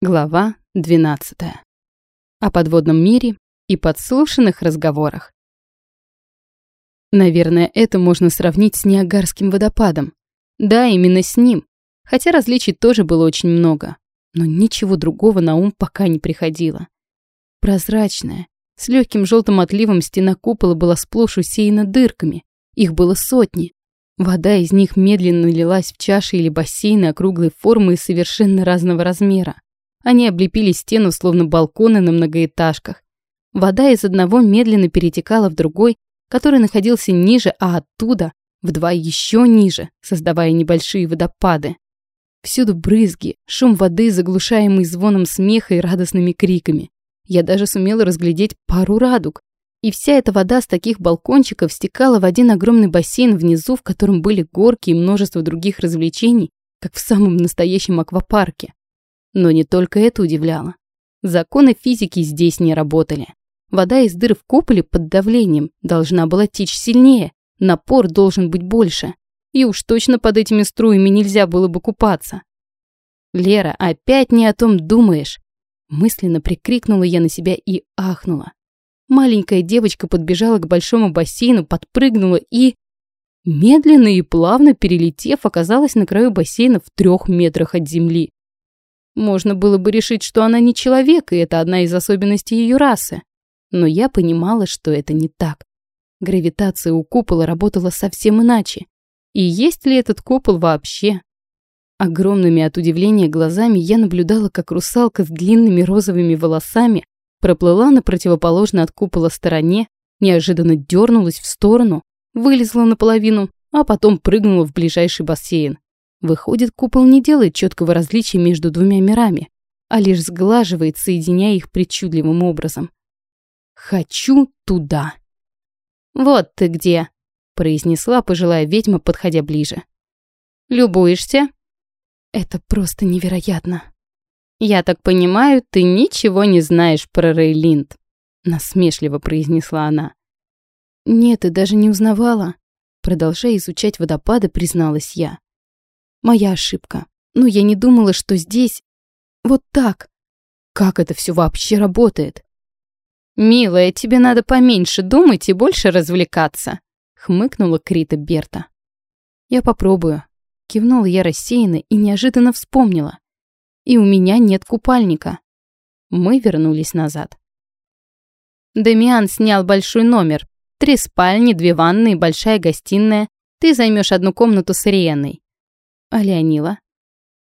Глава 12. О подводном мире и подслушанных разговорах. Наверное, это можно сравнить с Ниагарским водопадом. Да, именно с ним. Хотя различий тоже было очень много. Но ничего другого на ум пока не приходило. Прозрачная, с легким желтым отливом стена купола была сплошь усеяна дырками. Их было сотни. Вода из них медленно лилась в чаши или бассейны округлой формы и совершенно разного размера. Они облепили стену, словно балконы на многоэтажках. Вода из одного медленно перетекала в другой, который находился ниже, а оттуда в два еще ниже, создавая небольшие водопады. Всюду брызги, шум воды, заглушаемый звоном смеха и радостными криками. Я даже сумела разглядеть пару радуг. И вся эта вода с таких балкончиков стекала в один огромный бассейн внизу, в котором были горки и множество других развлечений, как в самом настоящем аквапарке. Но не только это удивляло. Законы физики здесь не работали. Вода из дыр в куполе под давлением должна была течь сильнее, напор должен быть больше. И уж точно под этими струями нельзя было бы купаться. «Лера, опять не о том думаешь!» Мысленно прикрикнула я на себя и ахнула. Маленькая девочка подбежала к большому бассейну, подпрыгнула и... Медленно и плавно перелетев, оказалась на краю бассейна в трех метрах от земли. Можно было бы решить, что она не человек, и это одна из особенностей ее расы. Но я понимала, что это не так. Гравитация у купола работала совсем иначе. И есть ли этот купол вообще? Огромными от удивления глазами я наблюдала, как русалка с длинными розовыми волосами проплыла на противоположной от купола стороне, неожиданно дернулась в сторону, вылезла наполовину, а потом прыгнула в ближайший бассейн. Выходит, купол не делает четкого различия между двумя мирами, а лишь сглаживает, соединяя их причудливым образом. «Хочу туда!» «Вот ты где!» – произнесла пожилая ведьма, подходя ближе. «Любуешься?» «Это просто невероятно!» «Я так понимаю, ты ничего не знаешь про Рейлинд», – насмешливо произнесла она. «Нет, и даже не узнавала», – продолжая изучать водопады, призналась я. Моя ошибка. Но я не думала, что здесь... Вот так. Как это все вообще работает? «Милая, тебе надо поменьше думать и больше развлекаться», — хмыкнула Крита Берта. «Я попробую», — кивнула я рассеянно и неожиданно вспомнила. «И у меня нет купальника». Мы вернулись назад. Дамиан снял большой номер. Три спальни, две ванны и большая гостиная. Ты займешь одну комнату с Ириенной. А Леонила?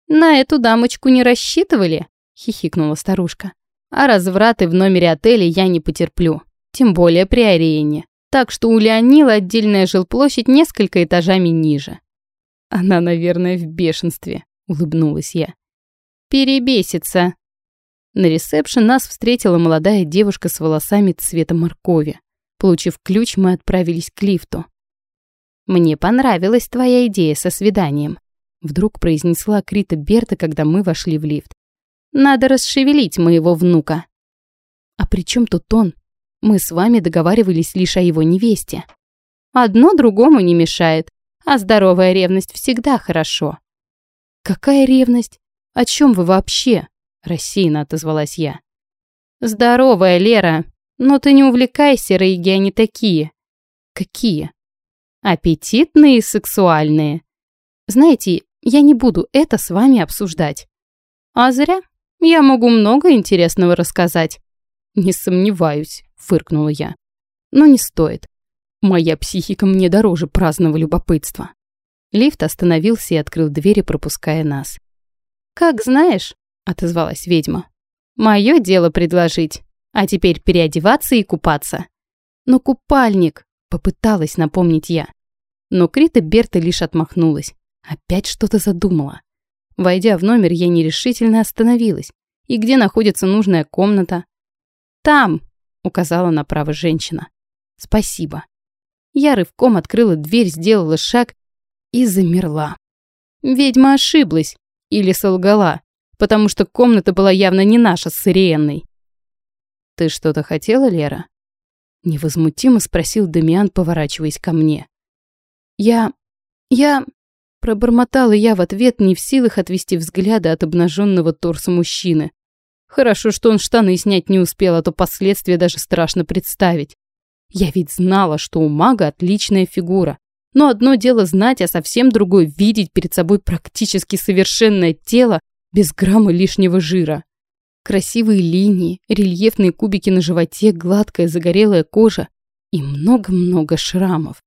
На эту дамочку не рассчитывали? Хихикнула старушка. А развраты в номере отеля я не потерплю. Тем более при Ариене. Так что у Леонила отдельная жилплощадь несколько этажами ниже. Она, наверное, в бешенстве, улыбнулась я. Перебесится. На ресепшн нас встретила молодая девушка с волосами цвета моркови. Получив ключ, мы отправились к лифту. Мне понравилась твоя идея со свиданием. Вдруг произнесла Крита Берта, когда мы вошли в лифт. «Надо расшевелить моего внука». «А при чем тут он? Мы с вами договаривались лишь о его невесте». «Одно другому не мешает, а здоровая ревность всегда хорошо». «Какая ревность? О чем вы вообще?» Рассеянно отозвалась я. «Здоровая, Лера, но ты не увлекайся, рейги они такие». «Какие?» «Аппетитные и сексуальные. Знаете, я не буду это с вами обсуждать. А зря. Я могу много интересного рассказать. Не сомневаюсь, фыркнула я. Но не стоит. Моя психика мне дороже праздного любопытства. Лифт остановился и открыл двери, пропуская нас. «Как знаешь», — отозвалась ведьма. «Мое дело предложить. А теперь переодеваться и купаться». «Но купальник», — попыталась напомнить я. Но Крита Берта лишь отмахнулась. Опять что-то задумала. Войдя в номер, я нерешительно остановилась. И где находится нужная комната? «Там!» — указала направо женщина. «Спасибо». Я рывком открыла дверь, сделала шаг и замерла. Ведьма ошиблась или солгала, потому что комната была явно не наша с Ириенной. «Ты что-то хотела, Лера?» Невозмутимо спросил Дамиан, поворачиваясь ко мне. «Я... я...» Пробормотала я в ответ, не в силах отвести взгляда от обнаженного торса мужчины, Хорошо, что он штаны снять не успел, а то последствия даже страшно представить. Я ведь знала, что у мага отличная фигура. Но одно дело знать, а совсем другое – видеть перед собой практически совершенное тело без грамма лишнего жира. Красивые линии, рельефные кубики на животе, гладкая загорелая кожа и много-много шрамов.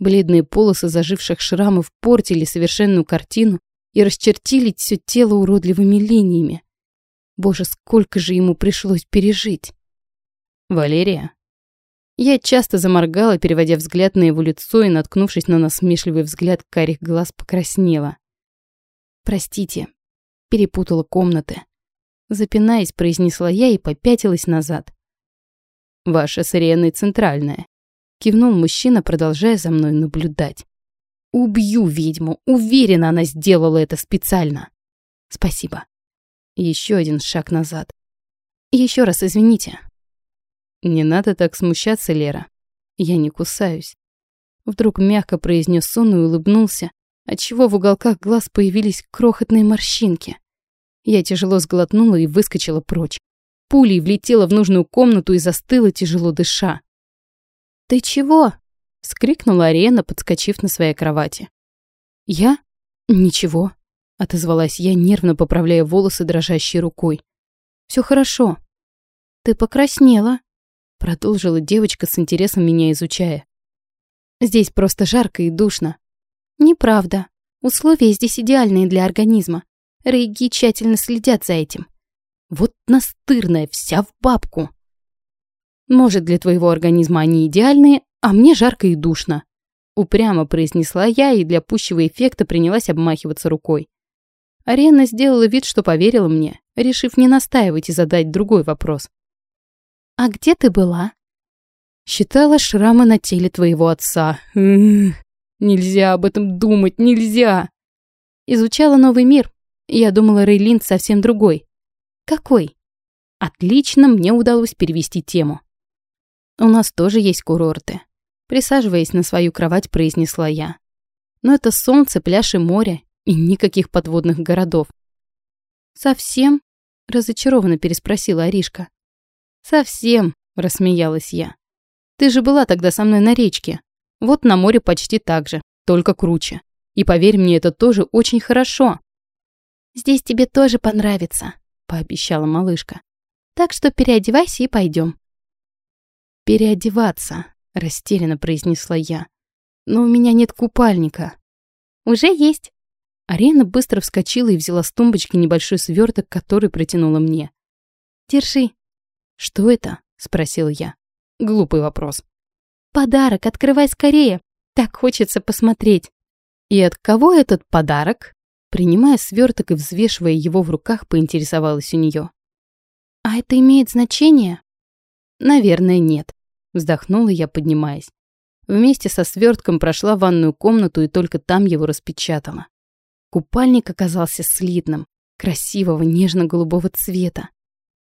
Бледные полосы заживших шрамов портили совершенную картину и расчертили все тело уродливыми линиями. Боже, сколько же ему пришлось пережить. Валерия. Я часто заморгала, переводя взгляд на его лицо и, наткнувшись на насмешливый взгляд карих глаз, покраснела. «Простите», перепутала комнаты. Запинаясь, произнесла я и попятилась назад. «Ваша с Ириной центральная», — кивнул мужчина, продолжая за мной наблюдать. «Убью ведьму! Уверена, она сделала это специально!» «Спасибо». Еще один шаг назад. Еще раз извините. Не надо так смущаться, Лера. Я не кусаюсь. Вдруг мягко произнес он и улыбнулся, отчего в уголках глаз появились крохотные морщинки. Я тяжело сглотнула и выскочила прочь. Пулей влетела в нужную комнату и застыла, тяжело дыша. «Ты чего?» — вскрикнула Арена, подскочив на своей кровати. «Я? Ничего», — отозвалась я, нервно поправляя волосы дрожащей рукой. Все хорошо». «Ты покраснела», — продолжила девочка с интересом меня изучая. «Здесь просто жарко и душно». «Неправда. Условия здесь идеальные для организма. Рейги тщательно следят за этим. Вот настырная, вся в бабку. Может, для твоего организма они идеальные, а мне жарко и душно. Упрямо произнесла я и для пущего эффекта принялась обмахиваться рукой. Арена сделала вид, что поверила мне, решив не настаивать и задать другой вопрос. «А где ты была?» «Считала шрамы на теле твоего отца. М -м -м. Нельзя об этом думать, нельзя!» Изучала новый мир, я думала, Рейлин совсем другой. Какой? Отлично, мне удалось перевести тему. У нас тоже есть курорты. Присаживаясь на свою кровать, произнесла я. Но это солнце, пляж и море, и никаких подводных городов. «Совсем?» — разочарованно переспросила Аришка. «Совсем», — рассмеялась я. «Ты же была тогда со мной на речке. Вот на море почти так же, только круче. И поверь мне, это тоже очень хорошо. Здесь тебе тоже понравится», — пообещала малышка. «Так что переодевайся и пойдем». «Переодеваться», — растерянно произнесла я. «Но у меня нет купальника». «Уже есть». Арена быстро вскочила и взяла с тумбочки небольшой сверток, который протянула мне. «Держи». «Что это?» — спросила я. Глупый вопрос. «Подарок, открывай скорее. Так хочется посмотреть». «И от кого этот подарок?» Принимая сверток и взвешивая его в руках, поинтересовалась у нее. «А это имеет значение?» «Наверное, нет», — вздохнула я, поднимаясь. Вместе со свертком прошла ванную комнату и только там его распечатала. Купальник оказался слитным, красивого нежно-голубого цвета.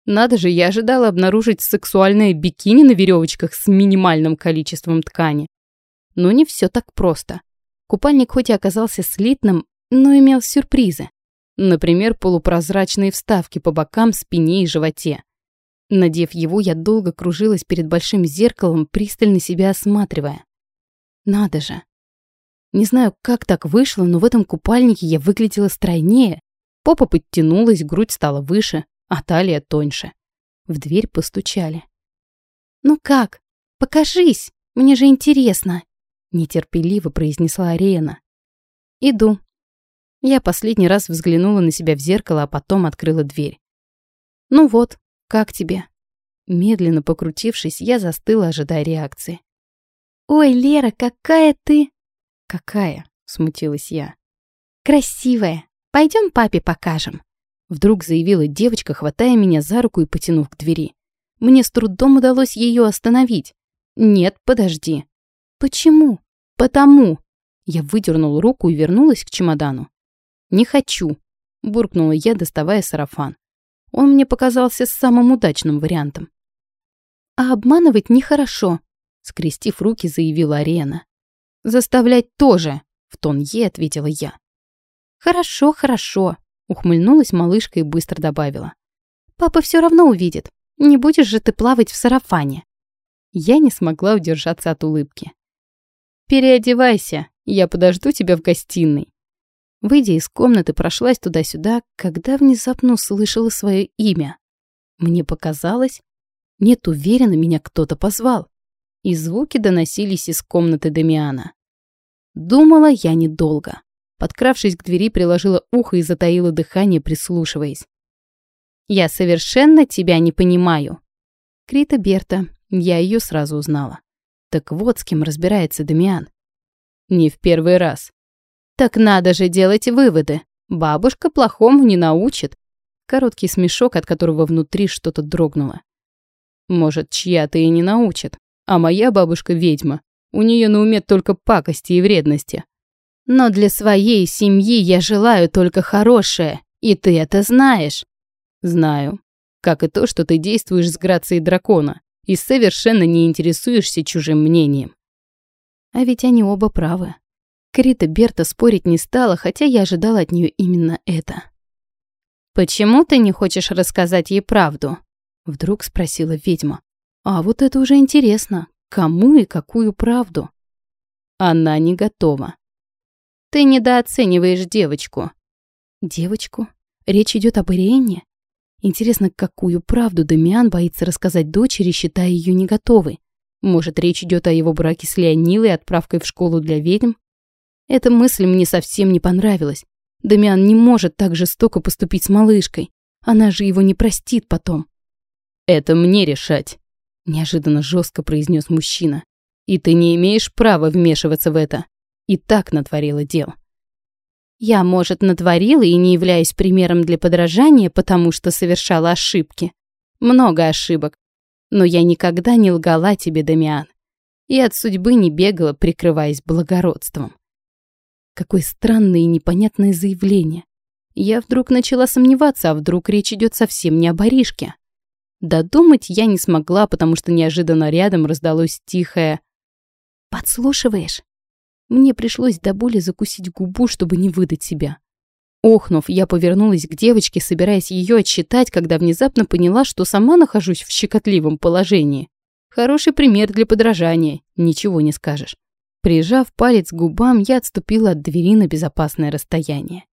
Надо же, я ожидала обнаружить сексуальное бикини на веревочках с минимальным количеством ткани. Но не все так просто. Купальник хоть и оказался слитным, но имел сюрпризы. Например, полупрозрачные вставки по бокам, спине и животе. Надев его, я долго кружилась перед большим зеркалом, пристально себя осматривая. Надо же. Не знаю, как так вышло, но в этом купальнике я выглядела стройнее. Попа подтянулась, грудь стала выше, а талия тоньше. В дверь постучали. «Ну как? Покажись! Мне же интересно!» Нетерпеливо произнесла Арена. «Иду», я последний раз взглянула на себя в зеркало, а потом открыла дверь. «Ну вот, как тебе?» Медленно покрутившись, я застыла, ожидая реакции. «Ой, Лера, какая ты...» «Какая?» — смутилась я. «Красивая. Пойдем папе покажем». Вдруг заявила девочка, хватая меня за руку и потянув к двери. Мне с трудом удалось ее остановить. «Нет, подожди». «Почему?» «Потому». Я выдернул руку и вернулась к чемодану. «Не хочу», — буркнула я, доставая сарафан. Он мне показался самым удачным вариантом. «А обманывать нехорошо», — скрестив руки, заявила Арена. «Заставлять тоже», — в тон ей ответила я. «Хорошо, хорошо», — ухмыльнулась малышка и быстро добавила. Папа все равно увидит. Не будешь же ты плавать в сарафане. Я не смогла удержаться от улыбки. «Переодевайся, я подожду тебя в гостиной». Выйдя из комнаты, прошлась туда-сюда, когда внезапно услышала свое имя. Мне показалось, нет, уверена, меня кто-то позвал. И звуки доносились из комнаты Дамиана. Думала я недолго. Подкравшись к двери, приложила ухо и затаила дыхание, прислушиваясь. «Я совершенно тебя не понимаю». Крита Берта, я ее сразу узнала. Так вот с кем разбирается Дамиан. Не в первый раз. Так надо же делать выводы. Бабушка плохому не научит. Короткий смешок, от которого внутри что-то дрогнуло. Может, чья-то и не научит. А моя бабушка ведьма. У нее на уме только пакости и вредности. Но для своей семьи я желаю только хорошее, и ты это знаешь. Знаю. Как и то, что ты действуешь с грацией дракона и совершенно не интересуешься чужим мнением. А ведь они оба правы. Крита Берта спорить не стала, хотя я ожидала от нее именно это. «Почему ты не хочешь рассказать ей правду?» Вдруг спросила ведьма. «А вот это уже интересно. Кому и какую правду?» Она не готова. «Ты недооцениваешь девочку». «Девочку? Речь идет об Ириэне?» Интересно, какую правду Дамиан боится рассказать дочери, считая ее не готовой? Может, речь идет о его браке с Леонилой и отправкой в школу для ведьм? Эта мысль мне совсем не понравилась. Дамиан не может так жестоко поступить с малышкой. Она же его не простит потом. «Это мне решать», — неожиданно жестко произнес мужчина. «И ты не имеешь права вмешиваться в это. И так натворила дел». Я, может, натворила и не являюсь примером для подражания, потому что совершала ошибки. Много ошибок. Но я никогда не лгала тебе, Дамиан. И от судьбы не бегала, прикрываясь благородством. Какое странное и непонятное заявление. Я вдруг начала сомневаться, а вдруг речь идет совсем не о баришке. Додумать я не смогла, потому что неожиданно рядом раздалось тихое «Подслушиваешь?» Мне пришлось до боли закусить губу, чтобы не выдать себя. Охнув, я повернулась к девочке, собираясь ее отчитать, когда внезапно поняла, что сама нахожусь в щекотливом положении. Хороший пример для подражания, ничего не скажешь. Прижав палец к губам, я отступила от двери на безопасное расстояние.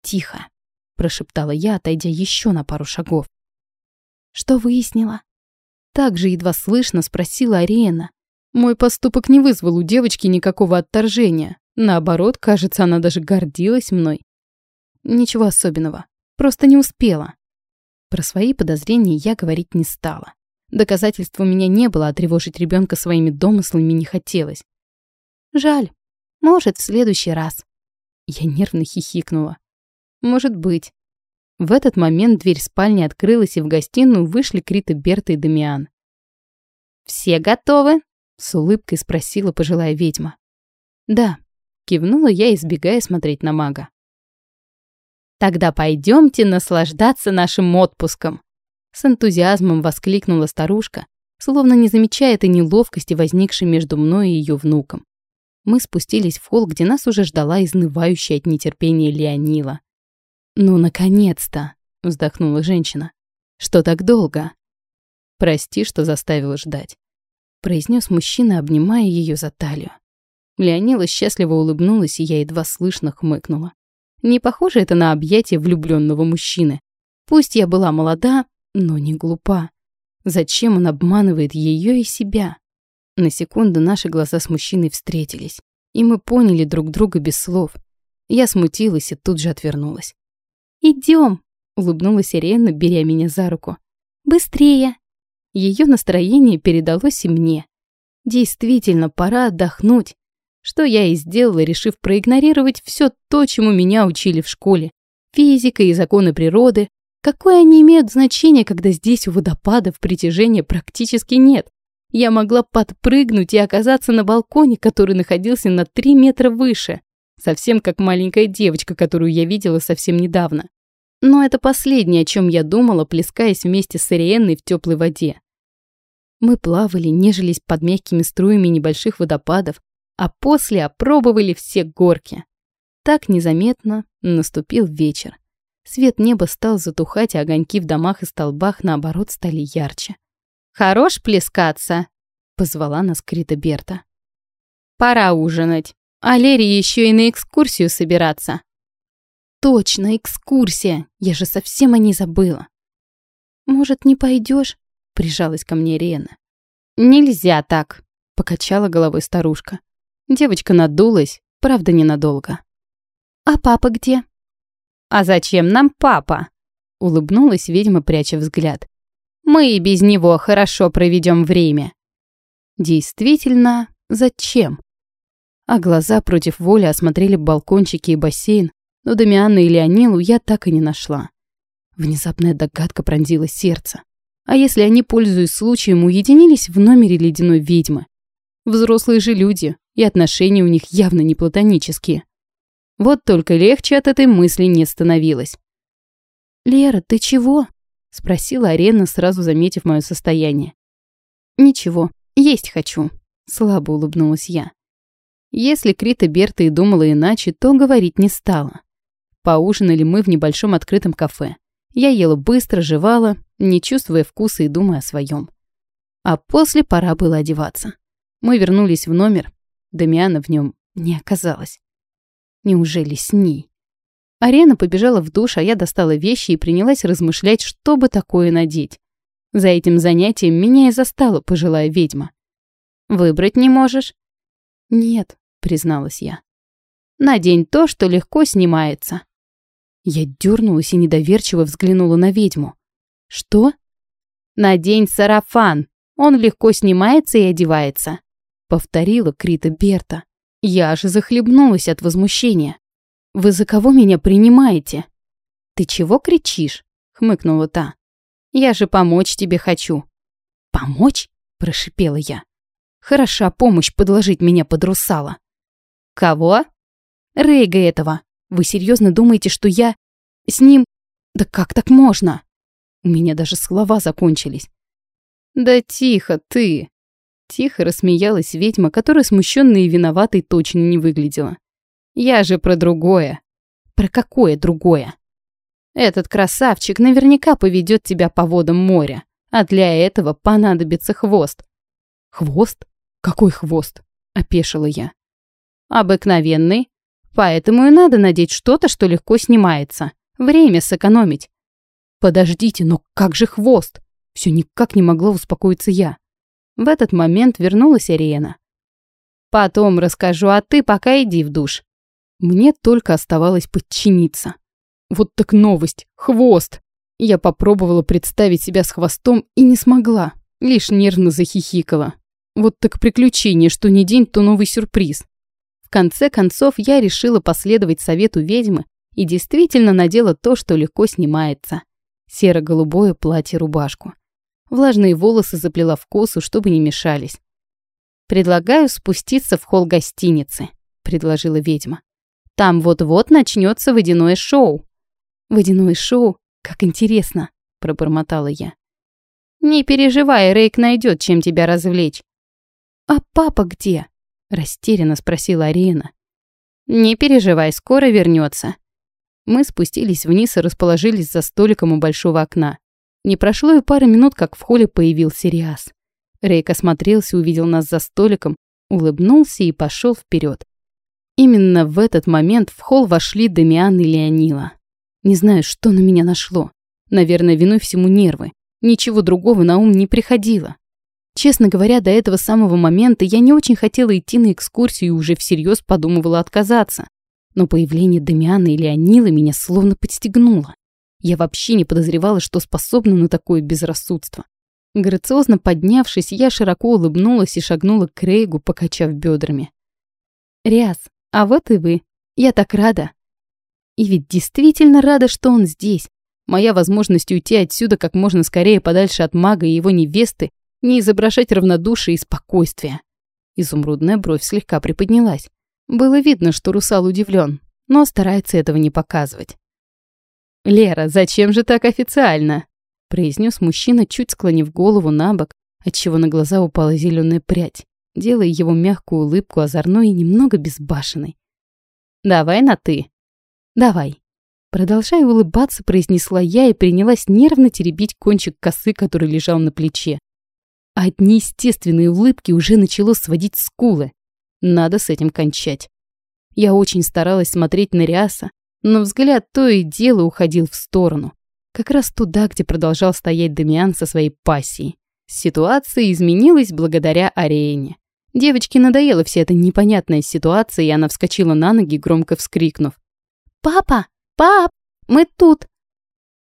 «Тихо», — прошептала я, отойдя еще на пару шагов. «Что выяснила?» Так же едва слышно спросила Ариена. Мой поступок не вызвал у девочки никакого отторжения. Наоборот, кажется, она даже гордилась мной. Ничего особенного. Просто не успела. Про свои подозрения я говорить не стала. Доказательств у меня не было, а тревожить ребенка своими домыслами не хотелось. Жаль. Может, в следующий раз. Я нервно хихикнула. Может быть. В этот момент дверь спальни открылась, и в гостиную вышли Крита, Берта и Дамиан. «Все готовы?» — с улыбкой спросила пожилая ведьма. «Да», — кивнула я, избегая смотреть на мага. «Тогда пойдемте наслаждаться нашим отпуском!» С энтузиазмом воскликнула старушка, словно не замечая этой неловкости, возникшей между мной и ее внуком мы спустились в холл, где нас уже ждала изнывающая от нетерпения Леонила. «Ну, наконец-то!» — вздохнула женщина. «Что так долго?» «Прости, что заставила ждать», — произнес мужчина, обнимая ее за талию. Леонила счастливо улыбнулась, и я едва слышно хмыкнула. Не похоже это на объятие влюбленного мужчины. Пусть я была молода, но не глупа. Зачем он обманывает ее и себя? На секунду наши глаза с мужчиной встретились, и мы поняли друг друга без слов. Я смутилась и тут же отвернулась. «Идем!» — улыбнулась Ирена, беря меня за руку. «Быстрее!» Ее настроение передалось и мне. Действительно, пора отдохнуть. Что я и сделала, решив проигнорировать все то, чему меня учили в школе. Физика и законы природы. Какое они имеют значение, когда здесь у водопадов притяжения практически нет? Я могла подпрыгнуть и оказаться на балконе, который находился на три метра выше. Совсем как маленькая девочка, которую я видела совсем недавно. Но это последнее, о чем я думала, плескаясь вместе с Ириенной в теплой воде. Мы плавали, нежились под мягкими струями небольших водопадов, а после опробовали все горки. Так незаметно наступил вечер. Свет неба стал затухать, а огоньки в домах и столбах, наоборот, стали ярче. «Хорош плескаться!» — позвала нас Крита Берта. «Пора ужинать, а Лере еще и на экскурсию собираться». «Точно, экскурсия! Я же совсем о ней забыла!» «Может, не пойдешь? прижалась ко мне Рена. «Нельзя так!» — покачала головой старушка. Девочка надулась, правда, ненадолго. «А папа где?» «А зачем нам папа?» — улыбнулась ведьма, пряча взгляд. «Мы и без него хорошо проведем время». «Действительно, зачем?» А глаза против воли осмотрели балкончики и бассейн, но Дамиана и Леонилу я так и не нашла. Внезапная догадка пронзила сердце. А если они, пользуясь случаем, уединились в номере ледяной ведьмы? Взрослые же люди, и отношения у них явно не платонические. Вот только легче от этой мысли не становилось. «Лера, ты чего?» — спросила Арена, сразу заметив мое состояние. «Ничего, есть хочу», — слабо улыбнулась я. Если Крита Берта и думала иначе, то говорить не стала. Поужинали мы в небольшом открытом кафе. Я ела быстро, жевала, не чувствуя вкуса и думая о своем. А после пора было одеваться. Мы вернулись в номер. Дамиана в нем не оказалось. Неужели с ней? Арена побежала в душ, а я достала вещи и принялась размышлять, что бы такое надеть. За этим занятием меня и застала пожилая ведьма. «Выбрать не можешь?» «Нет», — призналась я. «Надень то, что легко снимается». Я дернулась и недоверчиво взглянула на ведьму. «Что?» «Надень сарафан. Он легко снимается и одевается», — повторила Крита Берта. Я же захлебнулась от возмущения. «Вы за кого меня принимаете?» «Ты чего кричишь?» — хмыкнула та. «Я же помочь тебе хочу». «Помочь?» — прошипела я. «Хороша помощь подложить меня под русала». «Кого?» «Рейга этого. Вы серьезно думаете, что я с ним... Да как так можно? У меня даже слова закончились. Да тихо ты. Тихо рассмеялась ведьма, которая смущенной и виноватой точно не выглядела. Я же про другое. Про какое другое? Этот красавчик наверняка поведет тебя по водам моря, а для этого понадобится хвост. Хвост? Какой хвост? Опешила я. Обыкновенный, Поэтому и надо надеть что-то, что легко снимается. Время сэкономить. Подождите, но как же хвост? Все никак не могла успокоиться я. В этот момент вернулась Ариена. Потом расскажу, а ты пока иди в душ. Мне только оставалось подчиниться. Вот так новость. Хвост. Я попробовала представить себя с хвостом и не смогла. Лишь нервно захихикала. Вот так приключение, что не день, то новый сюрприз. В конце концов, я решила последовать совету ведьмы и действительно надела то, что легко снимается. Серо-голубое платье-рубашку. Влажные волосы заплела в косу, чтобы не мешались. «Предлагаю спуститься в холл гостиницы», — предложила ведьма. «Там вот-вот начнется водяное шоу». «Водяное шоу? Как интересно», — пробормотала я. «Не переживай, Рейк найдет, чем тебя развлечь». «А папа где?» Растерянно спросила Арина. «Не переживай, скоро вернется. Мы спустились вниз и расположились за столиком у большого окна. Не прошло и пары минут, как в холле появился Риас. Рейк осмотрелся, увидел нас за столиком, улыбнулся и пошел вперед. Именно в этот момент в холл вошли Дамиан и Леонила. Не знаю, что на меня нашло. Наверное, виной всему нервы. Ничего другого на ум не приходило. Честно говоря, до этого самого момента я не очень хотела идти на экскурсию и уже всерьез подумывала отказаться. Но появление Дамиана и Леонилы меня словно подстегнуло. Я вообще не подозревала, что способна на такое безрассудство. Грациозно поднявшись, я широко улыбнулась и шагнула к Рейгу, покачав бедрами. «Риас, а вот и вы. Я так рада». И ведь действительно рада, что он здесь. Моя возможность уйти отсюда как можно скорее подальше от мага и его невесты не изображать равнодушие и спокойствие. Изумрудная бровь слегка приподнялась. Было видно, что русал удивлен, но старается этого не показывать. «Лера, зачем же так официально?» произнес мужчина, чуть склонив голову на бок, отчего на глаза упала зеленая прядь, делая его мягкую улыбку озорной и немного безбашенной. «Давай на «ты». «Давай», Продолжая улыбаться, произнесла я и принялась нервно теребить кончик косы, который лежал на плече. От неестественной улыбки уже начало сводить скулы. Надо с этим кончать. Я очень старалась смотреть на Риаса, но взгляд то и дело уходил в сторону. Как раз туда, где продолжал стоять Дамиан со своей пассией. Ситуация изменилась благодаря Арене. Девочке надоела вся эта непонятная ситуация, и она вскочила на ноги, громко вскрикнув. «Папа! Пап! Мы тут!»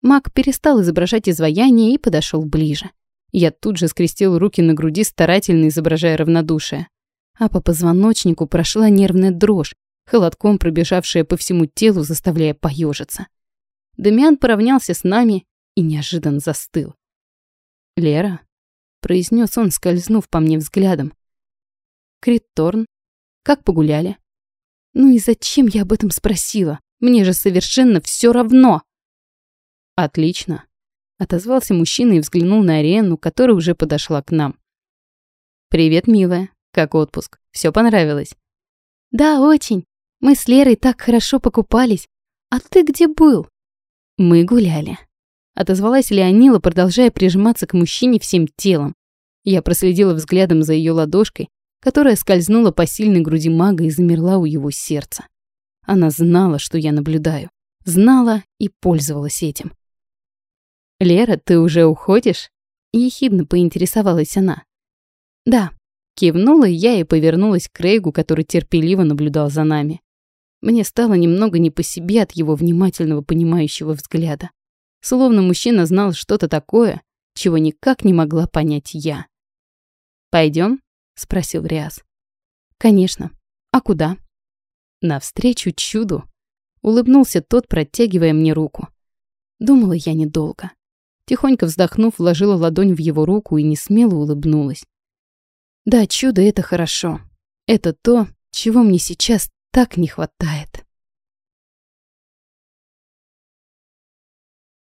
Маг перестал изображать изваяние и подошел ближе. Я тут же скрестил руки на груди, старательно изображая равнодушие. А по позвоночнику прошла нервная дрожь, холодком пробежавшая по всему телу, заставляя поежиться. Дамиан поравнялся с нами и неожиданно застыл. «Лера?» — произнес он, скользнув по мне взглядом. «Критторн? Как погуляли?» «Ну и зачем я об этом спросила? Мне же совершенно все равно!» «Отлично!» — отозвался мужчина и взглянул на арену, которая уже подошла к нам. «Привет, милая. Как отпуск? Все понравилось?» «Да, очень. Мы с Лерой так хорошо покупались. А ты где был?» «Мы гуляли», — отозвалась Леонила, продолжая прижиматься к мужчине всем телом. Я проследила взглядом за ее ладошкой, которая скользнула по сильной груди мага и замерла у его сердца. Она знала, что я наблюдаю. Знала и пользовалась этим. «Лера, ты уже уходишь?» Ехидно поинтересовалась она. «Да», кивнула я и повернулась к Рейгу, который терпеливо наблюдал за нами. Мне стало немного не по себе от его внимательного понимающего взгляда. Словно мужчина знал что-то такое, чего никак не могла понять я. Пойдем? Спросил Риас. Конечно. А куда? Навстречу чуду. Улыбнулся тот, протягивая мне руку. Думала я недолго. Тихонько вздохнув, вложила ладонь в его руку и несмело улыбнулась. Да, чудо — это хорошо. Это то, чего мне сейчас так не хватает.